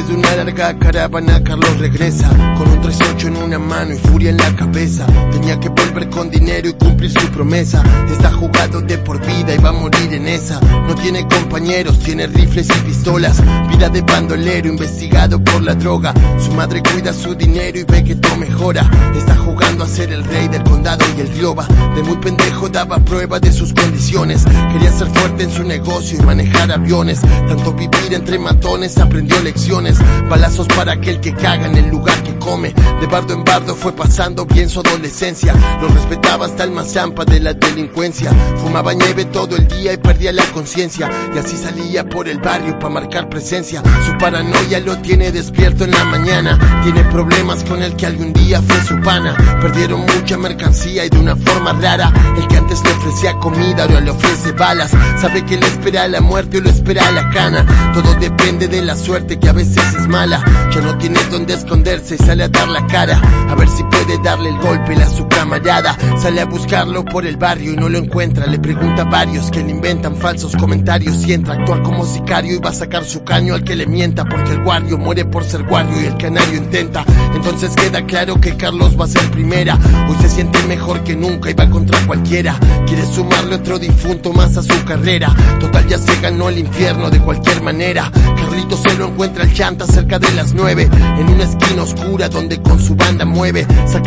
una larga caravana Carlos regresa Con un 38 en una mano y furia en la cabeza. Tenía que volver con dinero y cumplir su promesa. Está jugado de por vida y va a morir en esa. No tiene compañeros, tiene rifles y pistolas. Vida de bandolero, investigado por la droga. Su madre cuida su dinero y ve que todo mejora. Está jugando a ser el rey del condado y el glioba De muy pendejo daba prueba de sus condiciones. Quería ser fuerte en su negocio y manejar aviones. Tanto vivir entre matones aprendió lecciones Balazos para aquel que caga en el lugar que come. De bardo en bardo fue pasando bien su adolescencia. Lo respetaba hasta el más champa de la delincuencia. Fumaba nieve todo el día y perdía la conciencia. Y así salía por el barrio para marcar presencia. Su paranoia lo tiene despierto en la mañana. Tiene problemas con el que algún día fue su pana. Perdieron mucha mercancía y de una forma rara El que ofrecía comida ahora le ofrece balas. Sabe que le espera la muerte o lo espera la cana. Todo depende de la suerte que a veces es mala. Ya no tiene donde esconderse y sale a dar la cara. A ver si darle el golpe a su camarada Sale a buscarlo por el barrio y no lo encuentra. Le pregunta a varios que le inventan falsos comentarios Y entra a actuar como sicario y va a sacar su caño al que le mienta Porque el guardio muere por ser guardio y el canario intenta. Entonces queda claro que Carlos va a ser primera. Hoy se siente mejor que nunca y va contra cualquiera. Quiere sumarle otro difunto más a su carrera. Total ya se ganó el infierno de cualquier manera. Carlito se lo encuentra el chanta cerca de las nueve En una esquina oscura donde con su banda mueve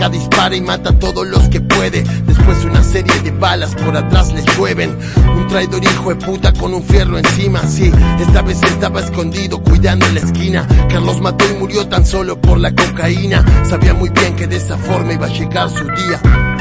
dispara y mata a todos los que puede. Después una serie de balas por atrás les llueven. Un traidor hijo de puta con un fierro encima. Sí, esta vez estaba escondido cuidando la esquina. Carlos mató y murió tan solo por la cocaína. Sabía muy bien que de esa forma iba a llegar su día